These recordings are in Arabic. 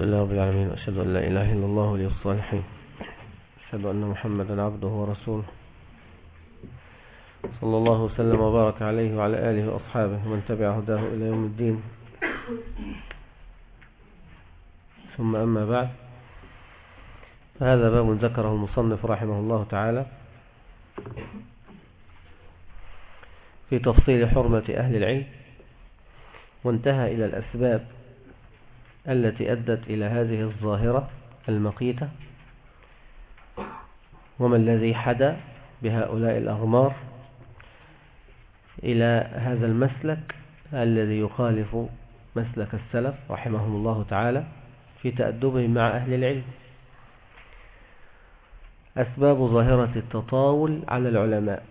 الحمد لله رب العالمين أشهد أن لا إله إلا الله ولي الصالحين أشهد أن محمدا عبده ورسوله. صلى الله وسلم وبارك عليه وعلى آله وأصحابه ومن تبع هداه إلى يوم الدين. ثم أما بعد فهذا باب ذكره المصنف رحمه الله تعالى في تفصيل حرمة أهل العلم وانتهى إلى الأسباب التي أدت إلى هذه الظاهرة المقيتة؟ وما الذي حدا بهؤلاء الأغمار إلى هذا المسلك الذي يخالف مسلك السلف رحمهم الله تعالى في تأدبهم مع أهل العلم؟ أسباب ظاهرة التطاول على العلماء.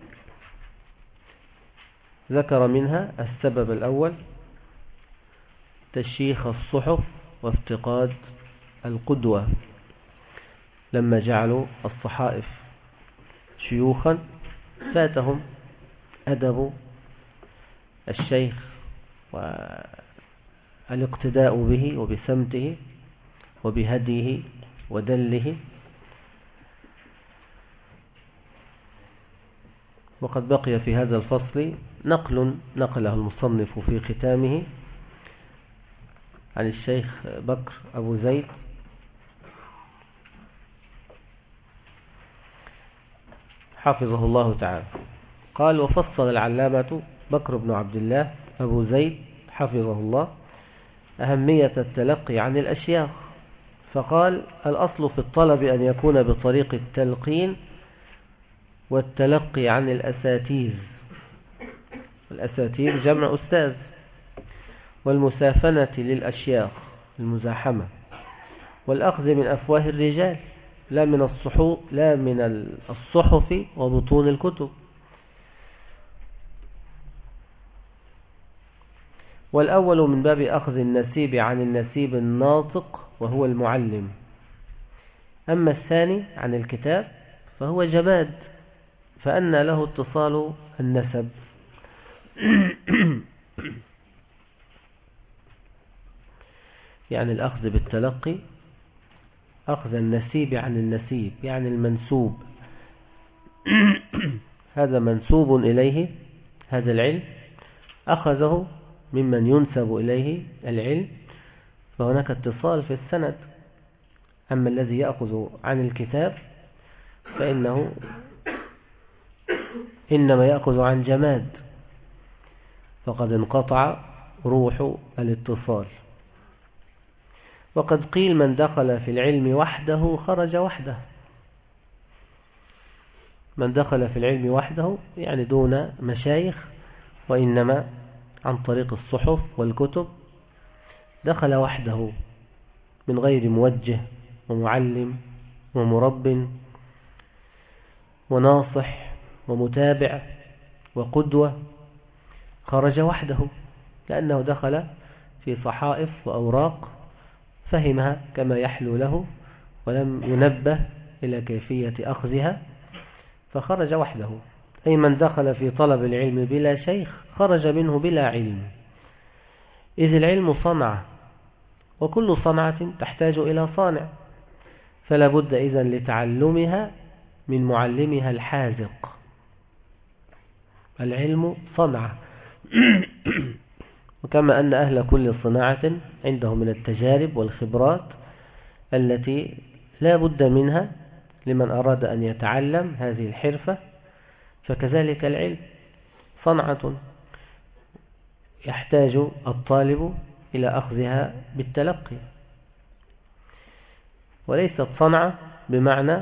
ذكر منها السبب الأول تشيخ الصحف وافتقاد القدوة لما جعلوا الصحائف شيوخا فاتهم أدب الشيخ والاقتداء به وبسمته وبهديه ودله. وقد بقي في هذا الفصل نقل نقله المصنف في ختامه عن الشيخ بكر أبو زيد. حفظه الله تعالى. قال وفصل العلامة بكر بن عبد الله أبو زيد حفظه الله أهمية التلقي عن الأشياخ. فقال الأصل في الطلب أن يكون بطريق التلقين والتلقي عن الأساتيذ. الأساتيذ جمع أستاذ. والمسافنة للأشياخ المزاحمة. والأخذ من أفواه الرجال لا من الصحف لا من الصحف وبطون الكتب. والأول من باب أخذ النسيب عن النسيب الناطق وهو المعلم. أما الثاني عن الكتاب فهو جماد فأن له اتصال النسب. يعني الأخذ بالتلقي أخذ النسيب عن النسيب يعني المنسوب. هذا منسوب إليه هذا العلم. أخذه ممن ينسب إليه العلم. فهناك اتصال في السند. أما الذي يأخذ عن الكتاب فإنه إنما يأخذ عن جماد. فقد انقطع روح الاتصال. وقد قيل من دخل في العلم وحده خرج وحده. من دخل في العلم وحده يعني دون مشايخ وإنما عن طريق الصحف والكتب. دخل وحده من غير موجه ومعلم ومرب وناصح ومتابع وقدوة خرج وحده لأنه دخل في صحائف وأوراق فهمها كما يحلو له ولم ينبه إلى كيفية أخذها فخرج وحده. أي من دخل في طلب العلم بلا شيخ خرج منه بلا علم. إذ العلم صنعة وكل صنعة تحتاج إلى صانع. فلا بد إذن لتعلمها من معلمها الحازق العلم صنعة وكما أن أهل كل صناعة عندهم من التجارب والخبرات التي لا بد منها لمن أراد أن يتعلم هذه الحرفة فكذلك العلم. صنعة يحتاج الطالب إلى أخذها بالتلقي. وليست صنعة بمعنى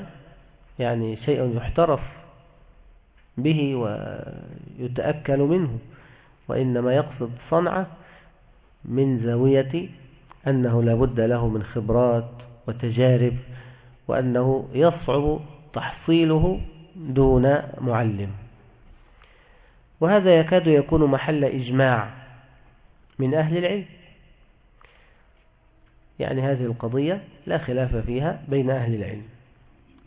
يعني شيء يحترف به ويتأكل منه. وإنما يقصد صنعة من زاوية أنه لابد له من خبرات وتجارب وأنه يصعب تحصيله دون معلم. وهذا يكاد يكون محل إجماع من أهل العلم. يعني هذه القضية لا خلاف فيها بين أهل العلم.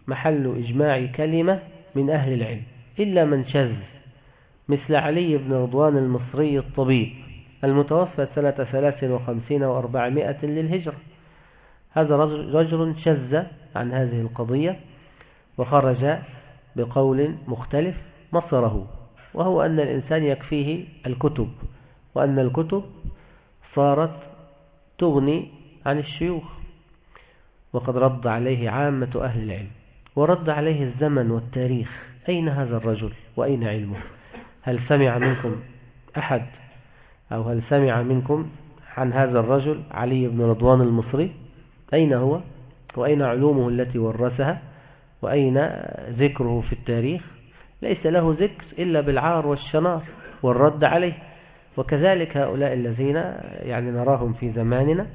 محل إجماع كلمة من أهل العلم. إلا من شذ مثل علي بن رضوان المصري الطبيب المتوفى سنة 53 و400 للهجرة. هذا رجل شذ عن هذه القضية وخرج بقول مختلف مصره وهو أن الإنسان يكفيه الكتب وأن الكتب صارت تغني عن الشيوخ. وقد رد عليه عامة أهل العلم ورد عليه الزمن والتاريخ أين هذا الرجل؟ وأين علمه؟ هل سمع منكم أحد أو هل سمع منكم عن هذا الرجل علي بن رضوان المصري؟ أين هو؟ وأين علومه التي ورثها؟ وأين ذكره في التاريخ؟ ليس له ذكر إلا بالعار والشنار والرد عليه. وكذلك هؤلاء الذين يعني نراهم في زماننا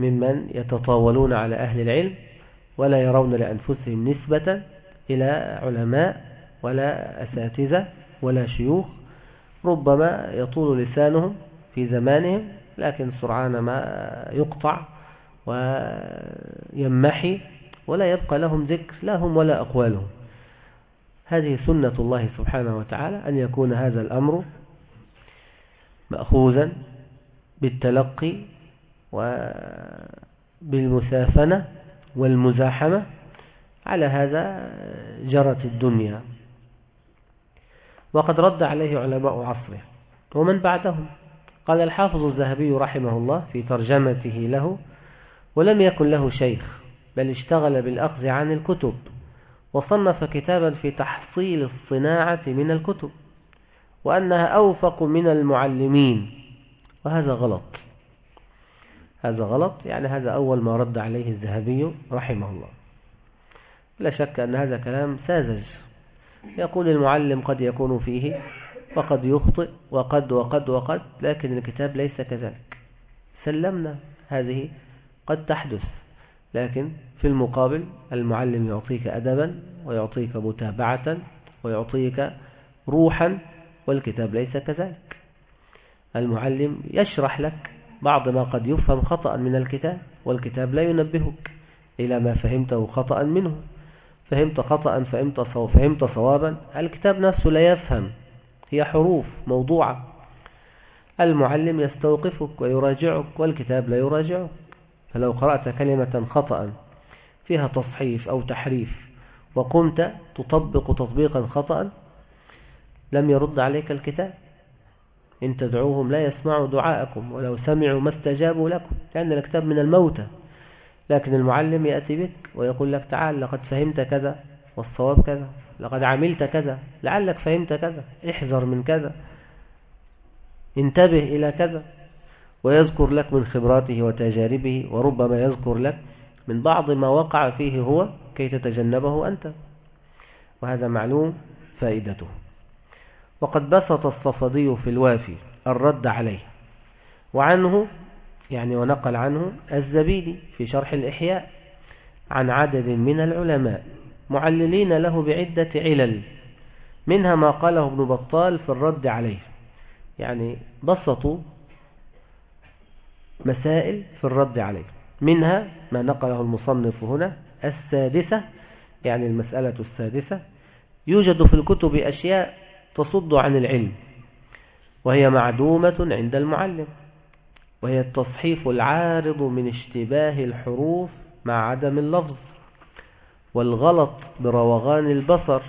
ممن يتطاولون على أهل العلم ولا يرون لأنفسهم نسبة إلى علماء ولا أساتذة. ولا شيوخ ربما يطول لسانهم في زمانهم لكن سرعان ما يقطع ويمحي ولا يبقى لهم ذكر لا هم ولا أقوالهم. هذه سنة الله سبحانه وتعالى أن يكون هذا الأمر مأخوذا بالتلقي وبالمسافنة والمزاحمة على هذا جرت الدنيا. وقد رد عليه علماء عصره. ومن بعدهم؟ قال الحافظ الذهبي رحمه الله في ترجمته له ولم يكن له شيخ بل اشتغل بالأخذ عن الكتب وصنف كتابا في تحصيل الصناعة من الكتب وأنها أوفق من المعلمين. وهذا غلط. هذا غلط يعني هذا أول ما رد عليه الذهبي رحمه الله. لا شك أن هذا كلام ساذج. يقول المعلم قد يكون فيه وقد يخطئ وقد وقد وقد لكن الكتاب ليس كذلك. سلمنا هذه قد تحدث لكن في المقابل المعلم يعطيك أدبا ويعطيك متابعة ويعطيك روحا والكتاب ليس كذلك. المعلم يشرح لك بعض ما قد يفهم خطأ من الكتاب والكتاب لا ينبهك إلى ما فهمته خطأ منه. فهمت خطأ فهمت, فهمت صوابا. الكتاب نفسه لا يفهم. هي حروف موضوعة. المعلم يستوقفك ويراجعك والكتاب لا يراجعك. فلو قرأت كلمة خطأ فيها تصحيف أو تحريف وقمت تطبق تطبيقا خطأ لم يرد عليك الكتاب. إن تدعوهم لا يسمعوا دعاءكم ولو سمعوا ما استجابوا لكم لأن الكتاب من الموتى. لكن المعلم يأتي بك ويقول لك تعال لقد فهمت كذا والصواب كذا لقد عملت كذا لعلك فهمت كذا احذر من كذا انتبه إلى كذا. ويذكر لك من خبراته وتجاربه وربما يذكر لك من بعض ما وقع فيه هو كي تتجنبه أنت. وهذا معلوم فائدته. وقد بسط الصفدي في الوافي الرد عليه وعنه يعني ونقل عنه الزبيدي في شرح الإحياء عن عدد من العلماء معللين له بعدة علل منها ما قاله ابن بطال في الرد عليه. يعني بسطوا مسائل في الرد عليه. منها ما نقله المصنف هنا السادسة يعني المسألة السادسة يوجد في الكتب أشياء تصد عن العلم وهي معدومة عند المعلم. وهي التصحيف العارض من اشتباه الحروف مع عدم اللفظ والغلط بروغان البصر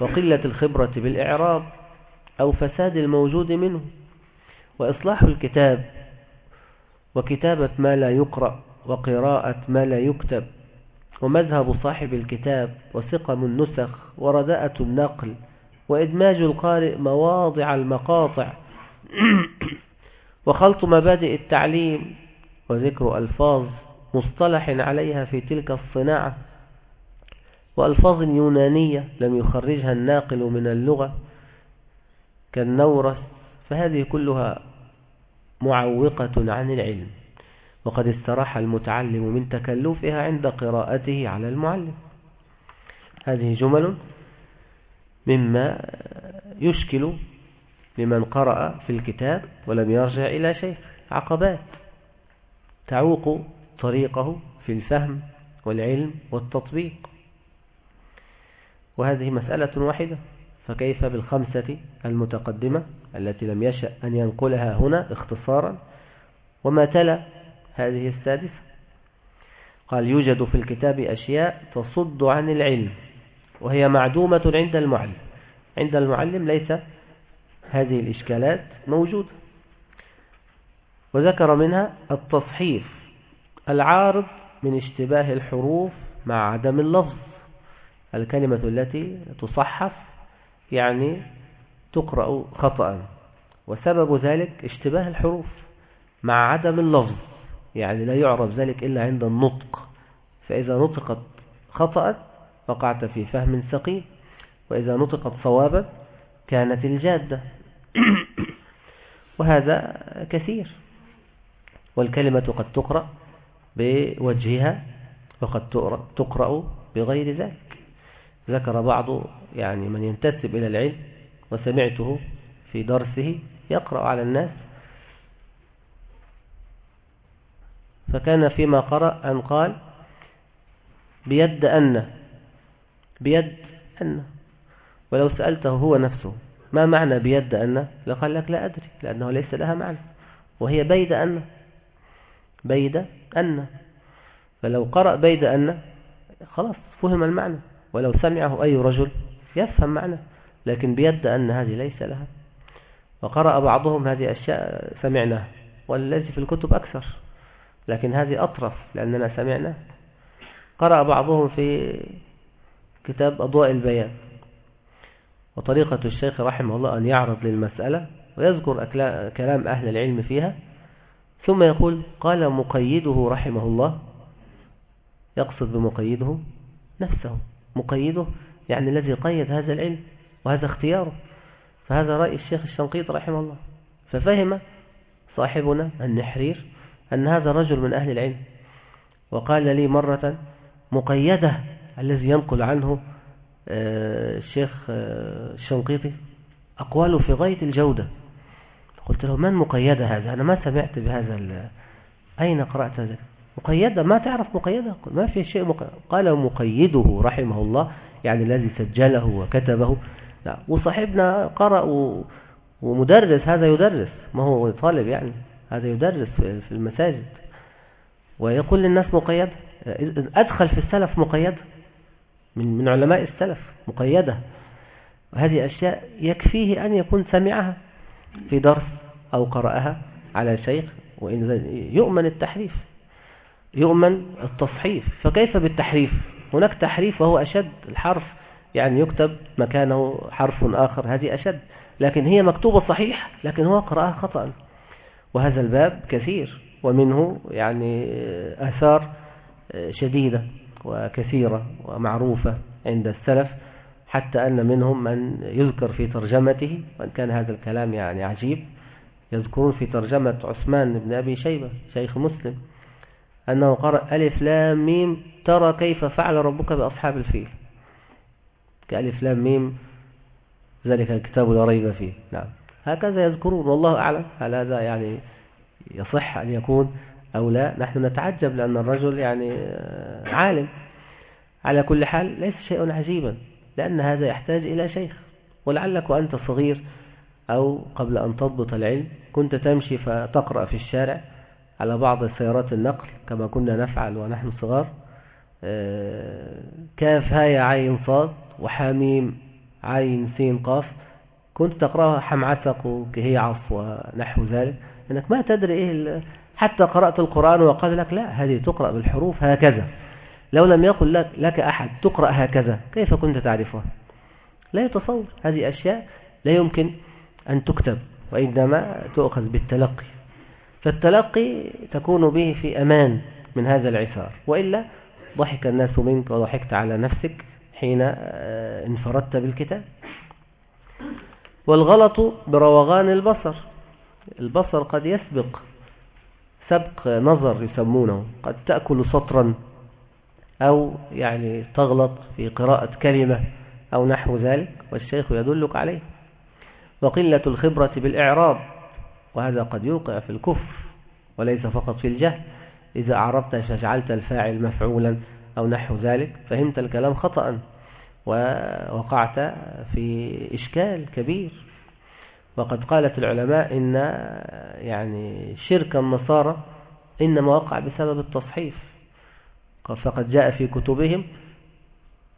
وقلة الخبرة بالإعراب أو فساد الموجود منه. وإصلاح الكتاب وكتابة ما لا يقرأ وقراءة ما لا يكتب ومذهب صاحب الكتاب وسقم النسخ ورداءة النقل وإدماج القارئ مواضع المقاطع. وخلط مبادئ التعليم وذكر ألفاظ مصطلح عليها في تلك الصناعة وألفاظ يونانية لم يخرجها الناقل من اللغة كالنورس فهذه كلها معوقة عن العلم وقد استراح المتعلم من تكلفها عند قراءته على المعلم. هذه جمل مما يشكل لمن قرأ في الكتاب ولم يرجع إلى شيء عقبات. تعوق طريقه في الفهم والعلم والتطبيق. وهذه مسألة واحدة. فكيف بالخمسة المتقدمة التي لم يشأ أن ينقلها هنا اختصارا؟ وما تلا هذه السادسة؟ قال يوجد في الكتاب أشياء تصد عن العلم وهي معدومة عند المعلم. عند المعلم ليس هذه الإشكالات موجودة. وذكر منها التصحيف العارض من اشتباه الحروف مع عدم اللفظ الكلمة التي تصحف يعني تقرأ خطأ وسبب ذلك اشتباه الحروف مع عدم اللفظ يعني لا يعرف ذلك إلا عند النطق. فإذا نطقت خطأ وقعت في فهم سقيم وإذا نطقت صوابا كانت الجادة. وهذا كثير. والكلمة قد تقرأ بوجهها وقد تقرأ بغير ذلك. ذكر بعض يعني من ينتسب إلى العلم وسمعته في درسه يقرأ على الناس. فكان فيما قرأ أن قال بيد أن بيد أن. ولو سألته هو نفسه ما معنى بيد أن؟ لقال لك لا أدري لأنه ليس لها معنى وهي بيد أن. بيد أن. فلو قرأ بيد أن خلاص فهم المعنى ولو سمعه أي رجل يفهم معنى لكن بيد أن هذه ليس لها. وقرأ بعضهم هذه أشياء سمعناها والذي في الكتب أكثر لكن هذه أطرف لأننا سمعنا قرأ بعضهم في كتاب أضواء البيان. وطريقة الشيخ رحمه الله أن يعرض للمسألة ويذكر كلام أهل العلم فيها ثم يقول قال مقيده رحمه الله. يقصد بمقيده نفسه. مقيده يعني الذي قيد هذا العلم وهذا اختياره. فهذا رأي الشيخ الشنقيط رحمه الله. ففهم صاحبنا النحرير أن هذا رجل من أهل العلم. وقال لي مرة مقيدة الذي ينقل عنه الشيخ آه، الشنقيطي أقواله في غاية الجودة. قلت له من مقيدة هذا؟ أنا ما سمعت بهذا أين قرأت هذا؟ مقيدة؟ ما تعرف مقيدة؟ ما في شيء. قال مقيده رحمه الله يعني الذي سجله وكتبه. لا وصاحبنا قرأ ومدرس هذا يدرس ما هو طالب يعني هذا يدرس في المساجد. ويقول للناس مقيد أدخل في السلف مقيد؟ من من علماء السلف مقيدة. وهذه أشياء يكفيه أن يكون سمعها في درس أو قرأها على شيخ وإن يؤمن التحريف يؤمن التصحيف. فكيف بالتحريف؟ هناك تحريف وهو أشد. الحرف يعني يكتب مكانه حرف آخر هذه أشد. لكن هي مكتوبة صحيح لكن هو قرأها خطأ. وهذا الباب كثير ومنه يعني آثار شديدة. وكثيرة ومعروفة عند السلف حتى أن منهم من يذكر في ترجمته وأن كان هذا الكلام يعني عجيب يذكرون في ترجمة عثمان بن أبي شيبة شيخ مسلم أنه قرأ ألف لام ميم ترى كيف فعل ربك بأصحاب الفيل. كألف لام ميم ذلك الكتاب لا ريب فيه. نعم. هكذا يذكرون والله أعلم هل هذا يعني يصح أن يكون؟ أو لا. نحن نتعجب لأن الرجل يعني عالم. على كل حال ليس شيء عجيبا لأن هذا يحتاج إلى شيخ. ولعلك وأنت صغير أو قبل أن تضبط العلم كنت تمشي فتقرأ في الشارع على بعض سيارات النقل كما كنا نفعل ونحن صغار. آه، كاف هاي عين صاد وحاميم عين سين قاف. كنت تقرأها حمعتق وكهيعص ونحو ذلك. إنك ما تدري إيه حتى قرأت القرآن وقال لك لا هذه تقرأ بالحروف هكذا. لو لم يقل لك, لك أحد تقرأ هكذا كيف كنت تعرفها لا يتصور. هذه أشياء لا يمكن أن تكتب وإنما تؤخذ بالتلقي. فالتلقي تكون به في أمان من هذا العثار. وإلا ضحك الناس منك وضحكت على نفسك حين آه، انفردت بالكتاب. والغلط بروغان البصر. البصر قد يسبق. سبق نظر يسمونه. قد تأكل سطرا أو يعني تغلط في قراءة كلمة أو نحو ذلك والشيخ يدلك عليه. وقلة الخبرة بالإعراب وهذا قد يوقع في الكفر وليس فقط في الجهل. إذا أعربت فجعلت الفاعل مفعولا أو نحو ذلك فهمت الكلام خطأ ووقعت في إشكال كبير. وقد قالت العلماء إن يعني شرك النصارى إنما وقع بسبب التصحيف. فقد جاء في كتبهم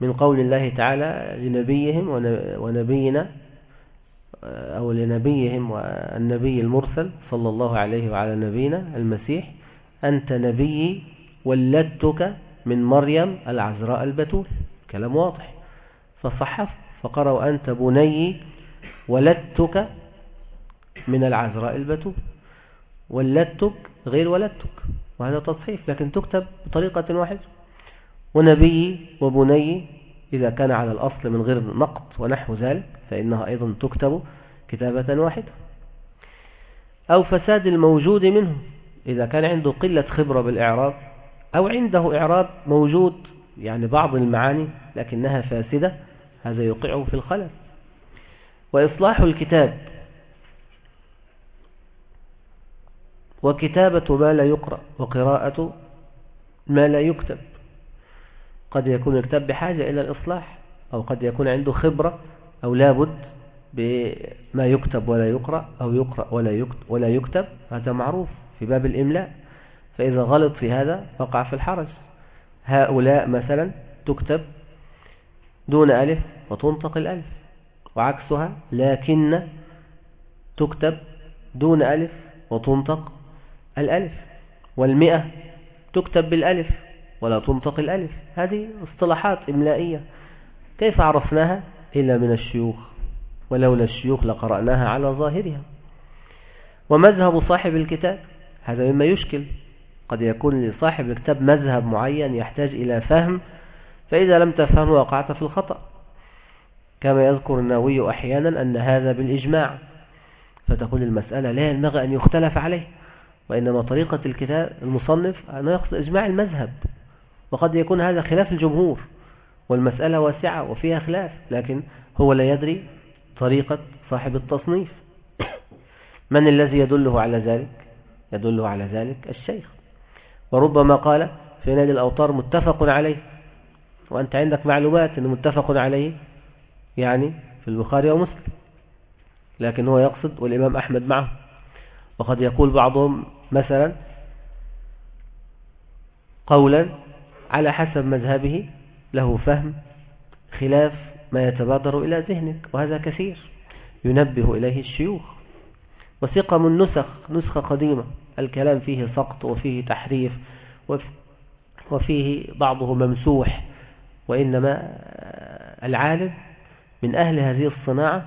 من قول الله تعالى لنبيهم ونبينا أو لنبيهم والنبي المرسل صلى الله عليه وعلى نبينا المسيح أنت نبي ولدتك من مريم العذراء البتول. كلام واضح. فصحف فقرأوا أنت بني ولدتك من العذراء البتول ولدتك غير ولدتك. وهذا تصحيف لكن تكتب بطريقة واحدة. ونبي وبني إذا كان على الأصل من غير نقط ونحو ذلك فإنها أيضا تكتب كتابة واحدة. أو فساد الموجود منه إذا كان عنده قلة خبرة بالإعراب أو عنده إعراب موجود يعني بعض المعاني لكنها فاسدة هذا يوقعه في الخلل. وإصلاح الكتاب. وكتابة ما لا يقرأ وقراءة ما لا يكتب. قد يكون الكتاب بحاجة إلى الإصلاح أو قد يكون عنده خبرة أو لابد بما يكتب ولا يقرأ أو يقرأ ولا يكتب, ولا يكتب. هذا معروف في باب الإملاء. فإذا غلط في هذا وقع في الحرج. هؤلاء مثلا تكتب دون ألف وتنطق الألف وعكسها لكن تكتب دون ألف وتنطق الألف والمئة تكتب بالألف ولا تنطق الألف. هذه اصطلاحات إملائية. كيف عرفناها؟ إلا من الشيوخ. ولولا الشيوخ لقرأناها على ظاهرها. ومذهب صاحب الكتاب هذا مما يشكل. قد يكون لصاحب الكتاب مذهب معين يحتاج إلى فهم فإذا لم تفهمه وقعت في الخطأ. كما يذكر النووي أحيانا أن هذا بالإجماع. فتقول المسألة لا ينبغي أن يختلف عليه. وإنما طريقة الكتاب المصنف أنه يقصد إجماع المذهب وقد يكون هذا خلاف الجمهور والمسألة واسعة وفيها خلاف لكن هو لا يدري طريقة صاحب التصنيف. من الذي يدله على ذلك؟ يدله على ذلك الشيخ. وربما قال في نادي الأوطار متفق عليه. وأنت عندك معلومات أنه متفق عليه يعني في البخاري ومسلم. لكن هو يقصد والإمام أحمد معه. وقد يقول بعضهم مثلا قولا على حسب مذهبه له فهم خلاف ما يتبادر إلى ذهنك وهذا كثير ينبه إليه الشيوخ. وسقم النسخ نسخة قديمة الكلام فيه سقط وفيه تحريف وفيه بعضه ممسوح وإنما العالم من أهل هذه الصناعة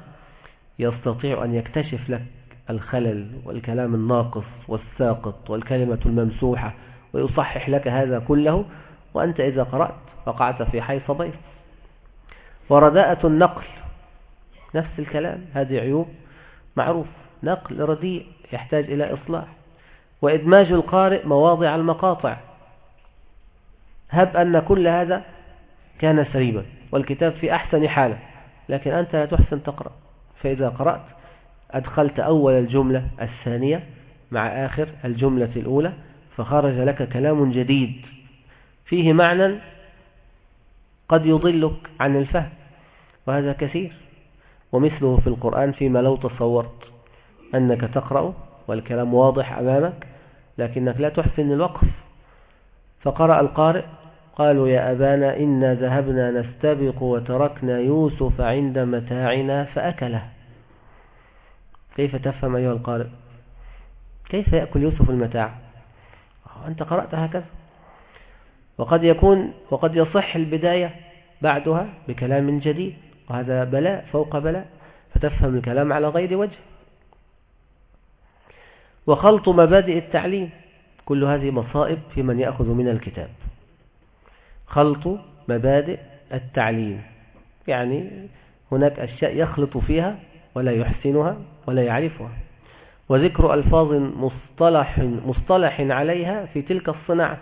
يستطيع أن يكتشف لك الخلل والكلام الناقص والساقط والكلمة الممسوحة ويصحح لك هذا كله وأنت إذا قرأت وقعت في حيث بيض ورداءة النقل نفس الكلام هذه عيوب. معروف نقل رديء يحتاج إلى إصلاح. وإدماج القارئ مواضع المقاطع. هب أن كل هذا كان سليما والكتاب في أحسن حالة لكن أنت لا تحسن تقرأ. فإذا قرأت أدخلت أول الجملة الثانية مع آخر الجملة الأولى فخرج لك كلام جديد. فيه معنى قد يضلك عن الفهم وهذا كثير. ومثله في القرآن فيما لو تصورت أنك تقرأ والكلام واضح أمامك لكنك لا تحسن الوقف. فقرأ القارئ قالوا يا أبانا إنا ذهبنا نستبق وتركنا يوسف عند متاعنا فأكله. كيف تفهم أيها القارئ؟ كيف يأكل يوسف المتاع؟ أنت قرأت هكذا. وقد يكون وقد يصح البداية بعدها بكلام جديد وهذا بلاء فوق بلاء فتفهم الكلام على غير وجه. وخلط مبادئ التعليم كل هذه مصائب في من يأخذ من الكتاب. خلط مبادئ التعليم يعني هناك أشياء يخلط فيها ولا يحسنها ولا يعرفها. وذكر ألفاظ مصطلح, مصطلح عليها في تلك الصناعة.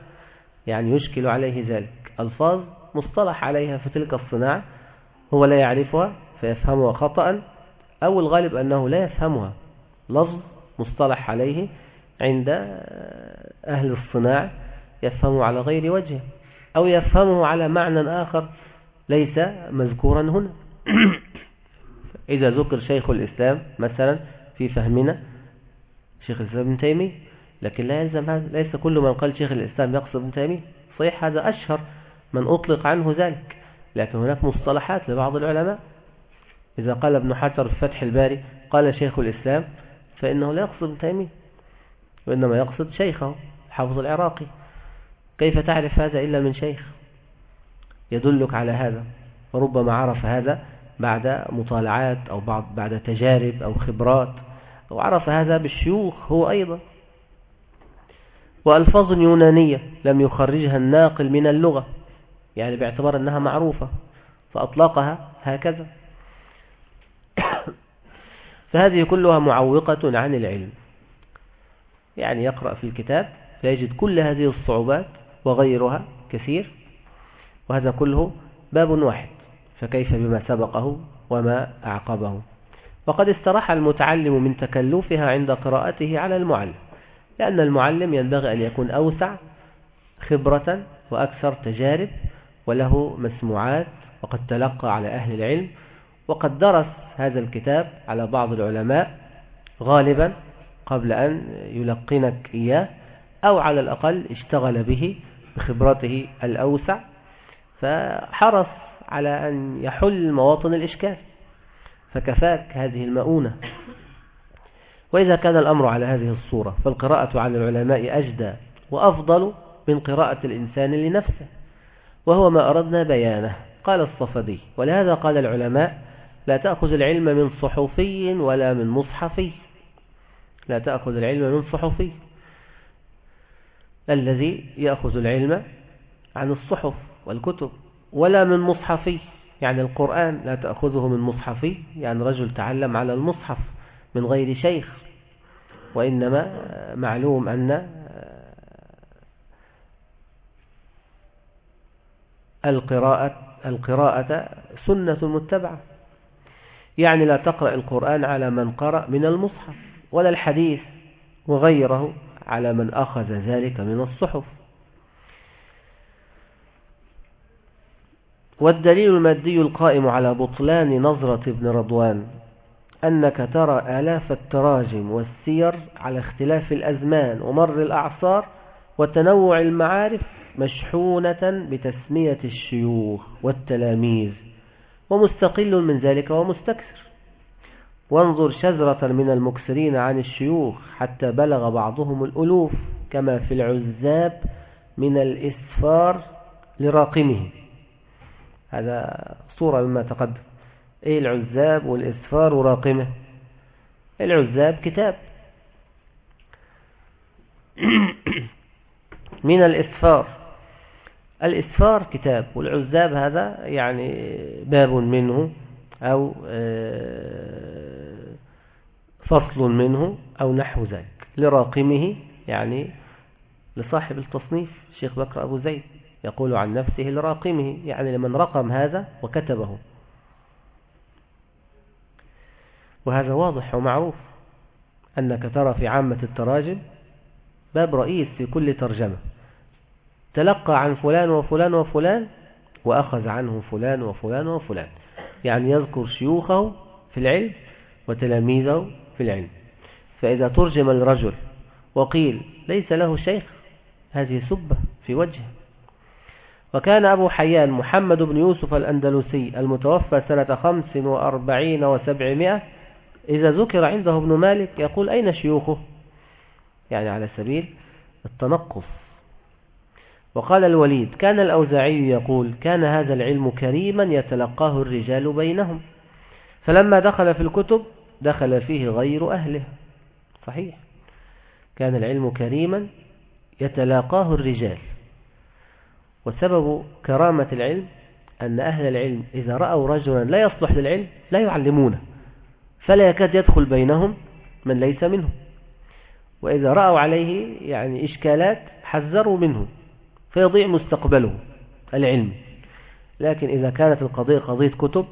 يعني يشكل عليه ذلك. ألفاظ مصطلح عليها في تلك الصناعة هو لا يعرفها فيفهمها خطأ أو الغالب أنه لا يفهمها. لفظ مصطلح عليه عند أهل الصناع يفهمه على غير وجه أو يفهمه على معنى آخر ليس مذكورا هنا. إذا ذكر شيخ الإسلام مثلا في فهمنا شيخ الإسلام ابن تيمية لكن لا يلزم هذا ليس كل من قال شيخ الإسلام يقصد ابن تيمية. صحيح هذا أشهر من أطلق عنه ذلك لكن هناك مصطلحات لبعض العلماء. إذا قال ابن حجر في فتح الباري قال شيخ الإسلام فإنه لا يقصد ابن تيمية وإنما يقصد شيخه حافظ العراقي. كيف تعرف هذا إلا من شيخ؟ يدلك على هذا وربما عرف هذا بعد مطالعات أو بعد تجارب أو خبرات. أو عرف هذا بالشيوخ هو أيضا. وألفاظ يونانية لم يخرجها الناقل من اللغة يعني باعتبار أنها معروفة فأطلقها هكذا. فهذه كلها معوقة عن العلم. يعني يقرأ في الكتاب فيجد كل هذه الصعوبات وغيرها كثير وهذا كله باب واحد. فكيف بما سبقه وما أعقبه؟ وقد استراح المتعلم من تكلفها عند قراءته على المعلم لأن المعلم ينبغي أن يكون أوسع خبرة وأكثر تجارب وله مسموعات وقد تلقى على أهل العلم وقد درس هذا الكتاب على بعض العلماء غالبا قبل أن يلقنك إياه أو على الأقل اشتغل به بخبرته الأوسع. فحرص على أن يحل مواطن الإشكال. فكفاك هذه المؤونة. وإذا كان الأمر على هذه الصورة فالقراءة على العلماء أجدى وأفضل من قراءة الإنسان لنفسه وهو ما أردنا بيانه. قال الصفدي ولهذا قال العلماء لا تأخذ العلم من صحفي ولا من مصحفي. لا تأخذ العلم من صحفي. الذي يأخذ العلم عن الصحف والكتب. ولا من مصحفي. يعني القرآن لا تأخذه من مصحفي. يعني رجل تعلم على المصحف من غير شيخ. وإنما معلوم أن القراءة, القراءة سنة متبعة. يعني لا تقرأ القرآن على من قرأ من المصحف ولا الحديث وغيره على من أخذ ذلك من الصحف. والدليل المادي القائم على بطلان نظرة ابن رضوان أنك ترى آلاف التراجم والسير على اختلاف الأزمان ومر الأعصار وتنوع المعارف مشحونة بتسمية الشيوخ والتلاميذ ومستقل من ذلك ومستكثر. وانظر شجرة من المكسرين عن الشيوخ حتى بلغ بعضهم الألوف كما في العزاب من الإسفار لراقمه هذا صورة مما تقدم. إيه العزاب والإسفار وراقمه العزاب كتاب. من الإسفار. الإسفار كتاب والعزاب هذا يعني باب منه أو آه، فصل منه أو نحو ذلك. لراقمه يعني لصاحب التصنيف الشيخ بكر أبو زيد. يقول عن نفسه لراقمه يعني لمن رقم هذا وكتبه. وهذا واضح ومعروف أنك ترى في عامة التراجم باب رئيس في كل ترجمة. تلقى عن فلان وفلان وفلان وأخذ عنه فلان وفلان وفلان. يعني يذكر شيوخه في العلم وتلاميذه في العلم. فإذا ترجم الرجل وقيل ليس له شيخ هذه سبة في وجهه. وكان أبو حيان محمد بن يوسف الأندلسي المتوفى سنة خمس وأربعين وسبعمائة إذا ذكر عنده ابن مالك يقول أين شيوخه؟ يعني على سبيل التنقص وقال الوليد كان الأوزاعي يقول كان هذا العلم كريما يتلقاه الرجال بينهم. فلما دخل في الكتب دخل فيه غير أهله. صحيح. كان العلم كريما يتلاقاه الرجال. وسبب كرامة العلم أن أهل العلم إذا رأوا رجلا لا يصلح للعلم لا يعلمونه فلا يكاد يدخل بينهم من ليس منهم. وإذا رأوا عليه يعني إشكالات حذروا منه فيضيع مستقبله العلم. لكن إذا كانت القضية قضية كتب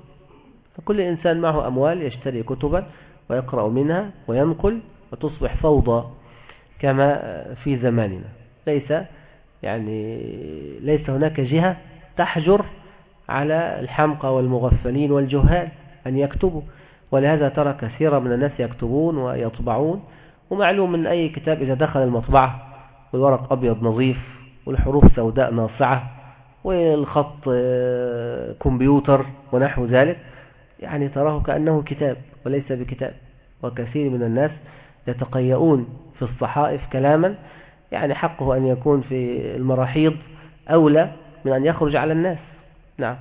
فكل إنسان معه أموال يشتري كتبا ويقرأ منها وينقل وتصبح فوضى كما في زماننا. ليس يعني ليس هناك جهة تحجر على الحمقى والمغفلين والجهال أن يكتبوا. ولهذا ترى كثيرا من الناس يكتبون ويطبعون. ومعلوم من أي كتاب إذا دخل المطبعة والورق أبيض نظيف والحروف سوداء ناصعة والخط آه، كمبيوتر ونحو ذلك يعني تراه كأنه كتاب وليس بكتاب. وكثير من الناس يتقيؤون في الصحائف كلاما يعني حقه أن يكون في المراحيض أولى من أن يخرج على الناس. نعم.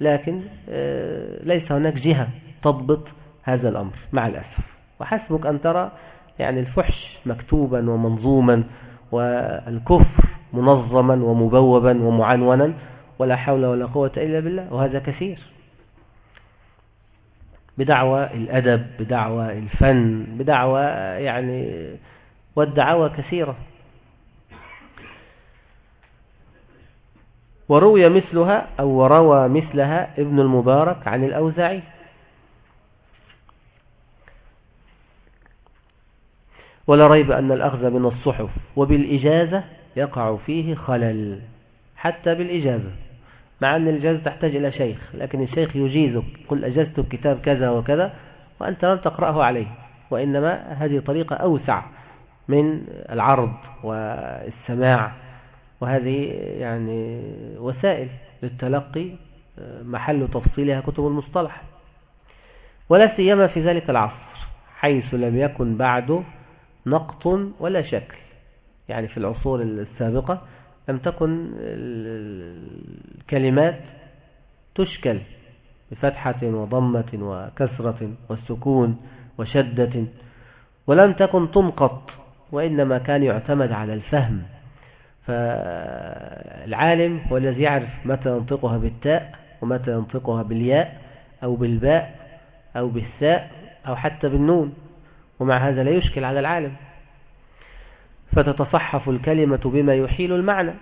لكن آه، ليس هناك جهة تضبط هذا الأمر مع الأسف. وحسبك أن ترى يعني الفحش مكتوبا ومنظوما والكفر منظما ومبوبا ومعنونا ولا حول ولا قوة إلا بالله وهذا كثير. بدعوى الأدب بدعوى الفن بدعوى يعني والدعوى كثيرة. وروي مثلها أو وروى مثلها ابن المبارك عن الأوزاعي. ولا ريب أن الأخذ من الصحف وبالإجازة يقع فيه خلل حتى بالإجازة مع أن الإجازة تحتاج إلى شيخ لكن الشيخ يجيزك قل أجزت كتاب كذا وكذا وأنت لم تقرأه عليه وإنما هذه طريقة أوسع من العرض والسماع. وهذه يعني وسائل للتلقي محل تفصيلها كتب المصطلح. ولا سيما في ذلك العصر حيث لم يكن بعد نقط ولا شكل. يعني في العصور السابقة لم تكن الكلمات تشكل بفتحة وضمة وكسرة والسكون وشدة ولم تكن تنقط وإنما كان يعتمد على الفهم. فالعالم هو الذي يعرف متى ينطقها بالتاء ومتى ينطقها بالياء أو بالباء أو بالساء أو حتى بالنون ومع هذا لا يشكل على العالم. فتتصحف الكلمة بما يحيل المعنى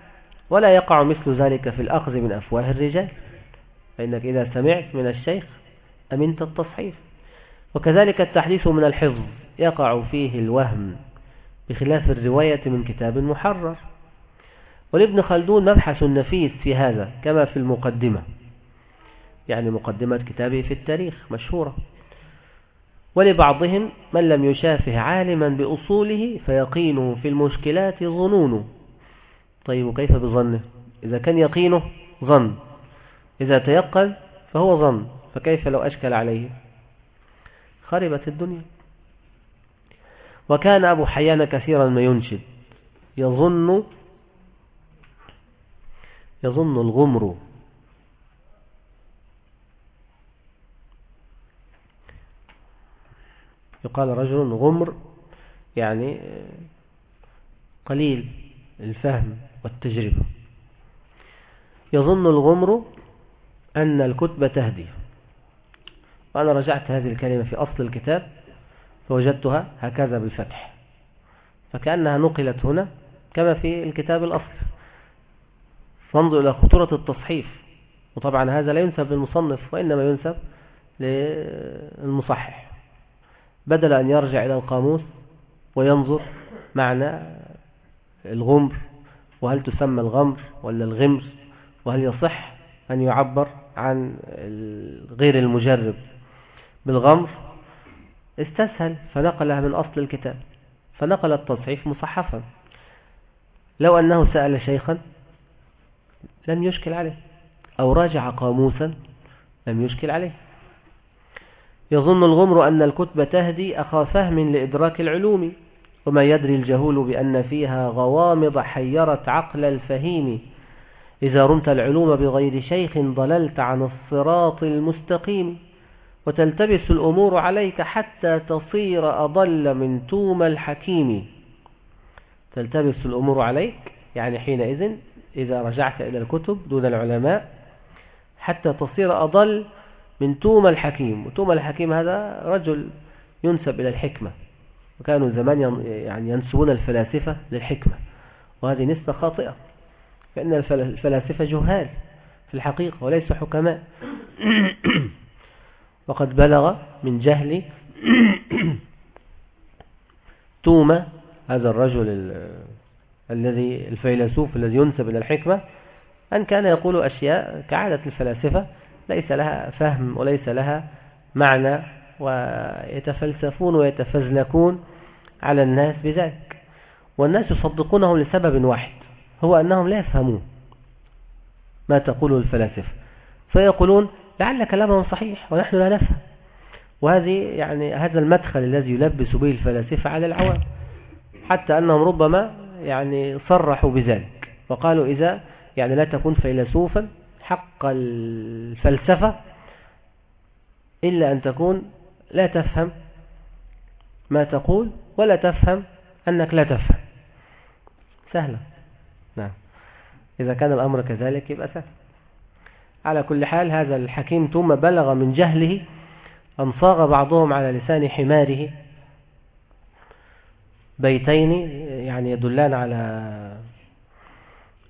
ولا يقع مثل ذلك في الأخذ من أفواه الرجال. فإنك إذا سمعت من الشيخ أمنت التصحيف. وكذلك التحديث من الحفظ يقع فيه الوهم بخلاف الرواية من كتاب محرر. ولابن خلدون مبحث نفيس في هذا كما في المقدمة. يعني مقدمة كتابه في التاريخ مشهورة. ولبعضهم من لم يشافه عالما بأصوله فيقينه في المشكلات ظنونه. طيب وكيف بظنه؟ إذا كان يقينه ظن. إذا تيقن فهو ظن. فكيف لو أشكل عليه؟ خربت الدنيا. وكان أبو حيان كثيرا ما ينشد. يظن يظن الغمر. يقال رجل غمر يعني قليل الفهم والتجربة. يظن الغمر أن الكتب تهدي. وأنا رجعت هذه الكلمة في أصل الكتاب فوجدتها هكذا بالفتح. فكأنها نقلت هنا كما في الكتاب الأصل. فانظر إلى خطورة التصحيف. وطبعا هذا لا ينسب للمصنف وإنما ينسب للمصحح. بدل أن يرجع إلى القاموس وينظر معنى الغمر وهل تسمى الغمر ولا الغمر وهل يصح أن يعبر عن غير المجرب. بالغمر استسهل فنقلها من أصل الكتاب. فنقل التصحيف مصحفا. لو أنه سأل شيخا لم يشكل عليه. أو راجع قاموسا لم يشكل عليه. يظن الغمر أن الكتب تهدي أخا فهم لإدراك العلوم وما يدري الجهول بأن فيها غوامض حيرت عقل الفهيم. إذا رمت العلوم بغير شيخ ضللت عن الصراط المستقيم. وتلتبس الأمور عليك حتى تصير أضل من توم الحكيم. تلتبس الأمور عليك يعني حينئذ إذا رجعت إلى الكتب دون العلماء حتى تصير أضل من توم الحكيم. وتوم الحكيم هذا رجل ينسب إلى الحكمة وكانوا زمان يعني ينسبون الفلاسفة للحكمة وهذه نسبة خاطئة فإن الفلاسفة جهال في الحقيقة وليس حكماء. وقد بلغ من جهل توما هذا الرجل الذي الفيلسوف الذي ينسب إلى الحكمة أن كان يقول أشياء كعادة الفلاسفة ليس لها فهم وليس لها معنى ويتفلسفون ويتفزلكون على الناس بذلك. والناس يصدقونه لسبب واحد هو أنهم لا يفهمون ما تقوله الفلاسفة. فيقولون لعل كلامهم صحيح ونحن لا نفهم. وهذه يعني هذا المدخل الذي يلبس به الفلاسفة على العوام حتى أنهم ربما يعني صرحوا بذلك. وقالوا إذا يعني لا تكون فيلسوفا حق الفلسفة إلا أن تكون لا تفهم ما تقول ولا تفهم أنك لا تفهم. سهلة. نعم. إذا كان الأمر كذلك يبقى سهل. على كل حال هذا الحكيم ثم بلغ من جهله أن صاغ بعضهم على لسان حماره بيتين يعني يدلان على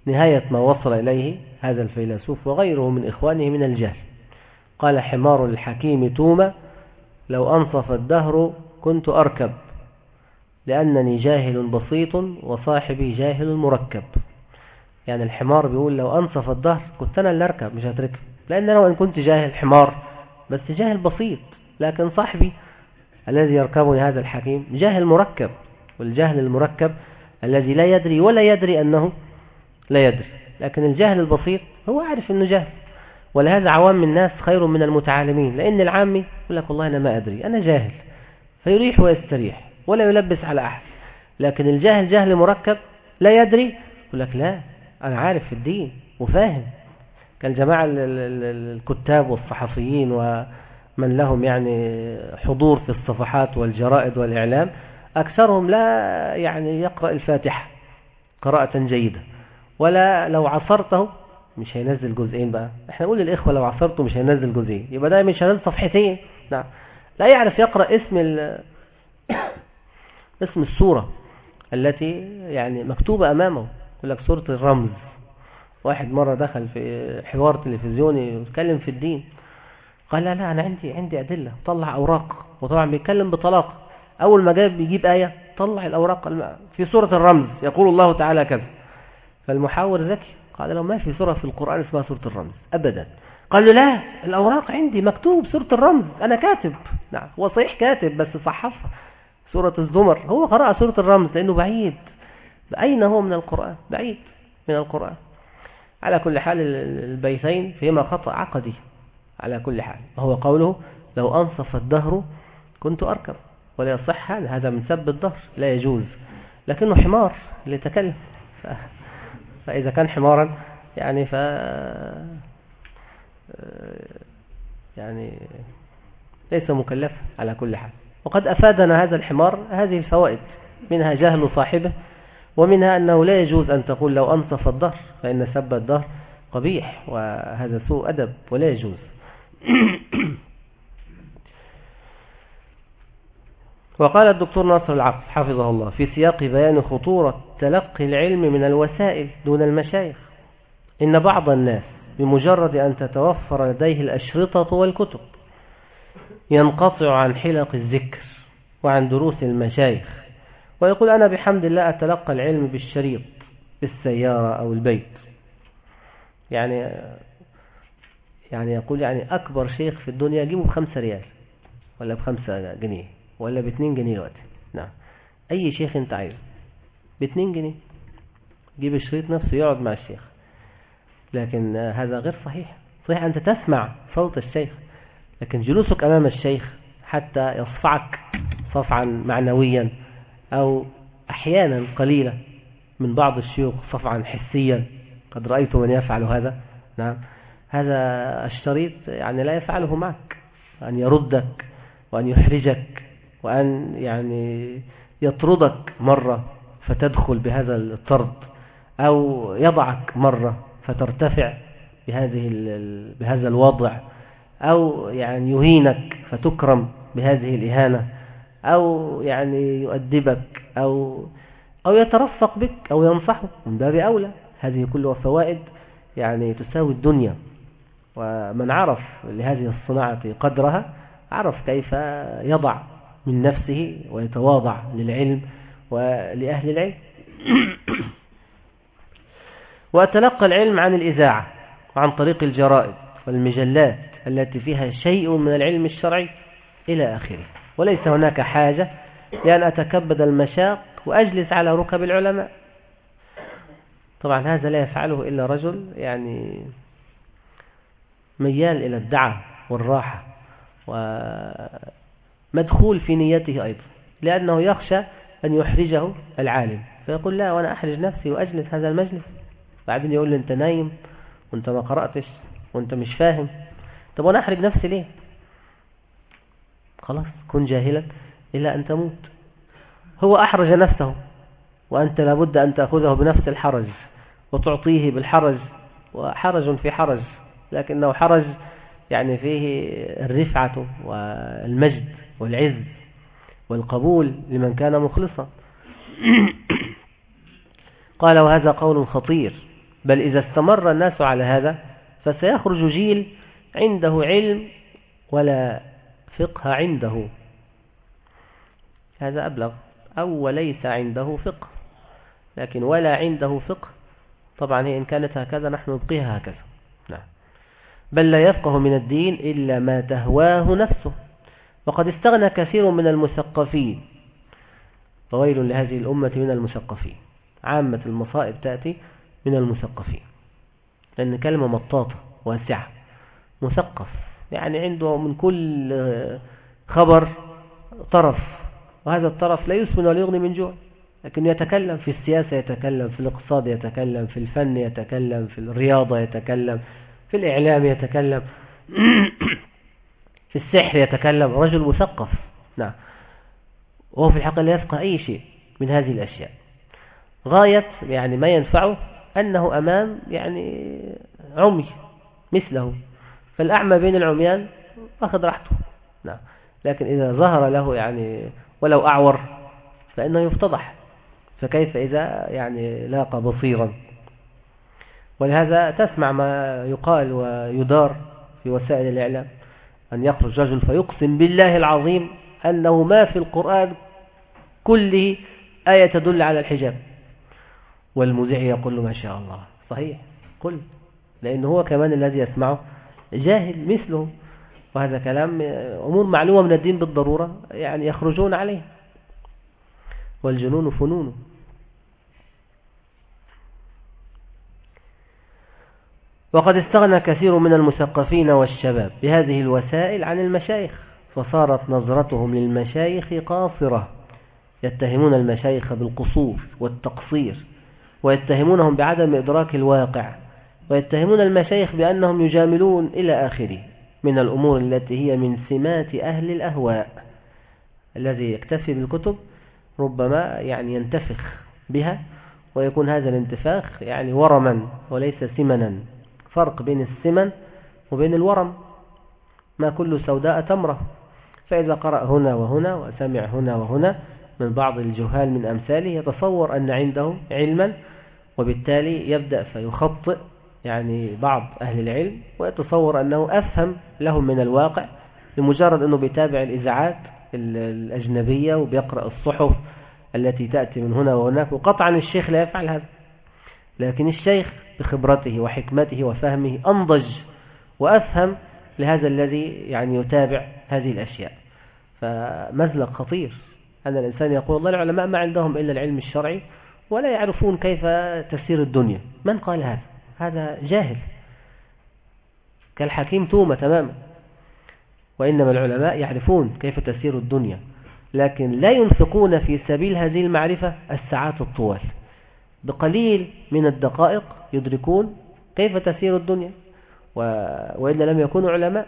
نهاية ما وصل إليه هذا الفيلسوف وغيره من إخوانه من الجهل. قال حمار الحكيم توما لو أنصف الدهر كنت أركب لأنني جاهل بسيط وصاحبي جاهل مركب. يعني الحمار بيقول لو أنصف الدهر كنت أنا اللي أركب مش هتركب. لأن أنا وإن كنت جاهل حمار بس جاهل بسيط لكن صاحبي الذي يركبني هذا الحكيم جاهل مركب والجهل المركب الذي لا يدري ولا يدري أنه لا يدري. لكن الجهل البسيط هو عارف أنه جهل. ولهذا عوام الناس خير من المتعالمين. لأن العامي يقول لك والله أنا ما أدري أنا جاهل. فيريح ويستريح ولا يلبس على أحد. لكن الجاهل جهل مركب لا يدري. يقول لك لا أنا عارف في الدين وفاهم. كالجماعة الكتاب والصحفيين ومن لهم يعني حضور في الصفحات والجرائد والإعلام. أكثرهم لا يعني يقرأ الفاتحة قراءة جيدة. ولا لو عصرته مش هينزل جزئين بقى. إحنا نقول للإخوة لو عصرته مش هينزل جزئين. يبقى ده مش هينزل صفحتين. لا. لا يعرف يقرأ اسم اسم السورة التي يعني مكتوبة أمامه. يقول لك سورة الرمز. واحد مرة دخل في حوار تلفزيوني يتكلم في الدين. قال لا لا أنا عندي عندي أدلة. طلع أوراق. وطبعا بيتكلم بطلاق أول ما جاب بيجيب آية طلع الأوراق في سورة الرمز يقول الله تعالى كذا. فالمحاور ذكي. قال له ما في سورة في القرآن اسمها سورة الرمز أبدا. قال له لا الأوراق عندي مكتوب سورة الرمز أنا كاتب. نعم هو صحيح كاتب بس صحفها. سورة الزمر هو قرأ سورة الرمز لأنه بعيد. أين هو من القرآن؟ بعيد من القرآن. على كل حال البيتين فيما خطأ عقدي. على كل حال وهو قوله لو أنصف الدهر كنت أركب. ولا يصح هذا هذا من سب الظهر لا يجوز. لكنه حمار اللي ف... فإذا كان حمارا يعني ف يعني ليس مكلف على كل حال. وقد أفادنا هذا الحمار هذه الفوائد منها جهل صاحبه ومنها أنه لا يجوز أن تقول لو أنصف الظهر فإن سب الظهر قبيح وهذا سوء أدب ولا يجوز. وقال الدكتور ناصر العقل حفظه الله في سياق بيان خطورة تلقي العلم من الوسائل دون المشايخ. إن بعض الناس بمجرد أن تتوفر لديه الأشرطة والكتب ينقطع عن حلق الذكر وعن دروس المشايخ ويقول أنا بحمد الله أتلقى العلم بالشريط بالسيارة أو البيت. يعني يعني يقول يعني أكبر شيخ في الدنيا جيبه بخمسة ريال ولا بخمسة جنيه. ولا باتنين جنيه دلوقتي؟ نعم. أي شيخ أنت عايزه. باتنين جنيه. جيب الشريط نفسه يقعد مع الشيخ. لكن هذا غير صحيح. صحيح أنت تسمع صوت الشيخ لكن جلوسك أمام الشيخ حتى يصفعك صفعا معنويا أو أحيانا قليلة من بعض الشيوخ صفعا حسيا. قد رأيت من يفعل هذا. نعم. هذا الشريط يعني لا يفعله معك. أن يردك وأن يحرجك. وأن يعني يطردك مرة فتدخل بهذا الطرد أو يضعك مرة فترتفع بهذه بهذا الوضع أو يعني يهينك فتكرم بهذه الإهانة أو يعني يؤدبك أو أو يترفق بك أو ينصحك من باب أولى. هذه كلها فوائد يعني تساوي الدنيا. ومن عرف لهذه الصناعة قدرها عرف كيف يضع من نفسه ويتواضع للعلم ولأهل العلم. وأتلقى العلم عن الإذاعة وعن طريق الجرائد والمجلات التي فيها شيء من العلم الشرعي إلى آخره. وليس هناك حاجة لأن أتكبد المشاق وأجلس على ركب العلماء. طبعا هذا لا يفعله إلا رجل يعني ميال إلى الدعة والراحة ومدخول في نيته أيضا لأنه يخشى أن يحرجه العالم. فيقول لا وأنا أحرج نفسي وأجلس هذا المجلس. بعدين يقول لي أنت نايم وأنت ما قرأتش وأنت مش فاهم. طب وأنا أحرج نفسي ليه؟ خلاص كن جاهلا إلى أن تموت. هو أحرج نفسه وأنت لابد أن تأخذه بنفس الحرج وتعطيه بالحرج وحرج في حرج لكنه حرج يعني فيه الرفعة والمجد. والعز والقبول لمن كان مخلصا. قال وهذا قول خطير. بل إذا استمر الناس على هذا فسيخرج جيل عنده علم ولا فقه عنده. هذا أبلغ. أو وليس عنده فقه. لكن ولا عنده فقه طبعا هي إن كانت هكذا نحن نبقيها هكذا. نعم. بل لا يفقه من الدين إلا ما تهواه نفسه. وقد استغنى كثير من المثقفين. فويل لهذه الأمة من المثقفين. عامة المصائب تأتي من المثقفين. لأن كلمة مطاطة واسعة. مثقف يعني عنده من كل خبر طرف. وهذا الطرف لا يسمن ولا يغني من جوع. لكن يتكلم في السياسة يتكلم في الاقتصاد يتكلم في الفن يتكلم في الرياضة يتكلم في الإعلام يتكلم في السحر يتكلم رجل مثقف. نعم. وهو في الحقيقة لا يفقه أي شيء من هذه الأشياء. غاية يعني ما ينفعه أنه أمام يعني عمي مثله. فالأعمى بين العميان أخذ راحته. نعم. لكن إذا ظهر له يعني ولو أعور فإنه يفتضح. فكيف إذا يعني لاقى بصيرا؟ ولهذا تسمع ما يقال ويدار في وسائل الإعلام. أن يخرج رجل فيقسم بالله العظيم أنه ما في القرآن كله آية تدل على الحجاب. والمذيع يقول له ما شاء الله. صحيح. قل. لأنه هو كمان الذي يسمعه. جاهل مثله. وهذا كلام أمور معلومة من الدين بالضرورة يعني يخرجون عليه. والجنون فنون. وقد استغنى كثير من المثقفين والشباب بهذه الوسائل عن المشايخ فصارت نظرتهم للمشايخ قاصرة. يتهمون المشايخ بالقصور والتقصير ويتهمونهم بعدم إدراك الواقع ويتهمون المشايخ بأنهم يجاملون إلى آخره من الأمور التي هي من سمات أهل الأهواء. الذي يكتفي بالكتب ربما يعني ينتفخ بها ويكون هذا الانتفاخ يعني ورما وليس سمنا. فرق بين السمن وبين الورم. ما كل سوداء تمرة. فإذا قرأ هنا وهنا وسمع هنا وهنا من بعض الجهال من أمثاله يتصور أن عنده علما وبالتالي يبدأ فيخطئ يعني بعض أهل العلم ويتصور أنه أفهم لهم من الواقع لمجرد أنه بيتابع الإذاعات الأجنبية وبيقرأ الصحف التي تأتي من هنا وهناك. وقطعا الشيخ لا يفعل هذا. لكن الشيخ بخبرته وحكمته وفهمه أنضج وأفهم لهذا الذي يعني يتابع هذه الأشياء. فمزلق خطير. أن الإنسان يقول الله العلماء ما عندهم إلا العلم الشرعي ولا يعرفون كيف تسير الدنيا. من قال هذا؟ هذا جاهل. كالحكيم تومة تماما. وإنما العلماء يعرفون كيف تسير الدنيا. لكن لا ينفقون في سبيل هذه المعرفة الساعات الطوال. بقليل من الدقائق يدركون كيف تسير الدنيا. و... وإلا لم يكونوا علماء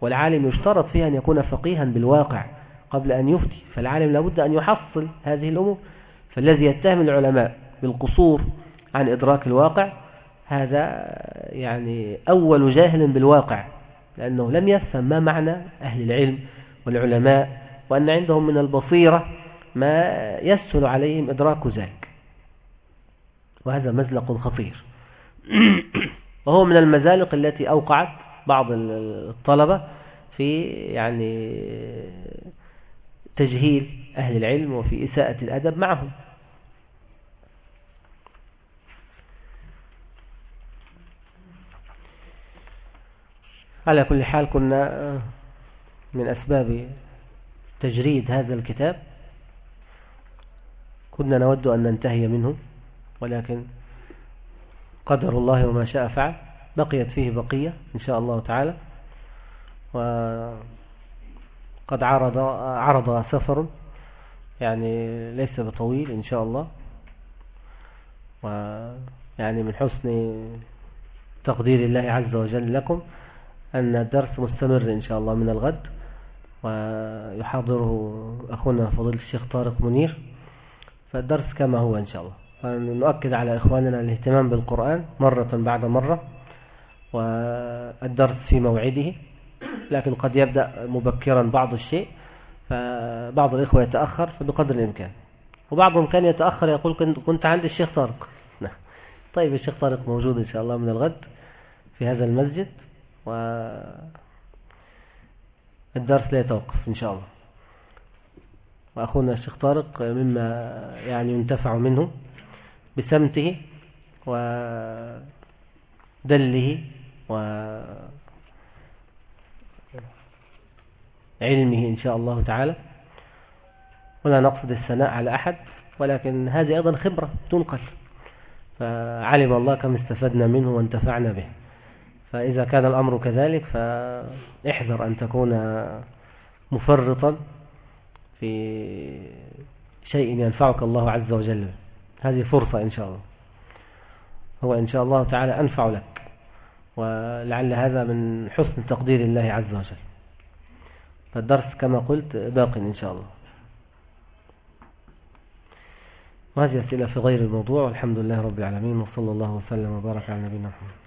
والعالم يشترط فيه أن يكون فقيها بالواقع قبل أن يفتي فالعالم لابد أن يحصل هذه الأمور. فالذي يتهم العلماء بالقصور عن إدراك الواقع هذا يعني أول جاهل بالواقع لأنه لم يفهم ما معنى أهل العلم والعلماء وأن عندهم من البصيرة ما يسهل عليهم إدراك ذلك. وهذا مزلق خطير. وهو من المزالق التي أوقعت بعض الطلبة في يعني تجهيل أهل العلم وفي إساءة الأدب معهم. على كل حال كنا من أسباب تجريد هذا الكتاب. كنا نود أن ننتهي منه. ولكن قدر الله وما شاء فعل. بقيت فيه بقية إن شاء الله تعالى. وقد عرض عرض سفر يعني ليس بطويل إن شاء الله. ويعني من حسن تقدير الله عز وجل لكم أن الدرس مستمر إن شاء الله من الغد. ويحاضره أخونا فضيل الشيخ طارق منير. فالدرس كما هو إن شاء الله. فنؤكد على إخواننا الاهتمام بالقرآن مرة بعد مرة والدرس في موعده لكن قد يبدأ مبكرا بعض الشيء فبعض الإخوة يتأخر فبقدر الإمكان. وبعضهم كان يتأخر يقول كنت عند الشيخ طارق. نعم. طيب الشيخ طارق موجود إن شاء الله من الغد في هذا المسجد والدرس لا يتوقف إن شاء الله. وأخونا الشيخ طارق مما يعني ينتفع منه. بسمته ودله وعلمه إن شاء الله تعالى. ولا نقصد الثناء على أحد ولكن هذه أيضا خبرة تنقل. فعلم الله كم استفدنا منه وانتفعنا به. فإذا كان الأمر كذلك فاحذر أن تكون مفرطا في شيء ينفعك الله عز وجل. هذه فرصة إن شاء الله. هو إن شاء الله تعالى أنفع لك ولعل هذا من حسن تقدير الله عز وجل. فالدرس كما قلت باق إن شاء الله. وهذه أسئلة في غير الموضوع؟ والحمد لله رب العالمين وصلى الله وسلم وبارك على نبينا محمد.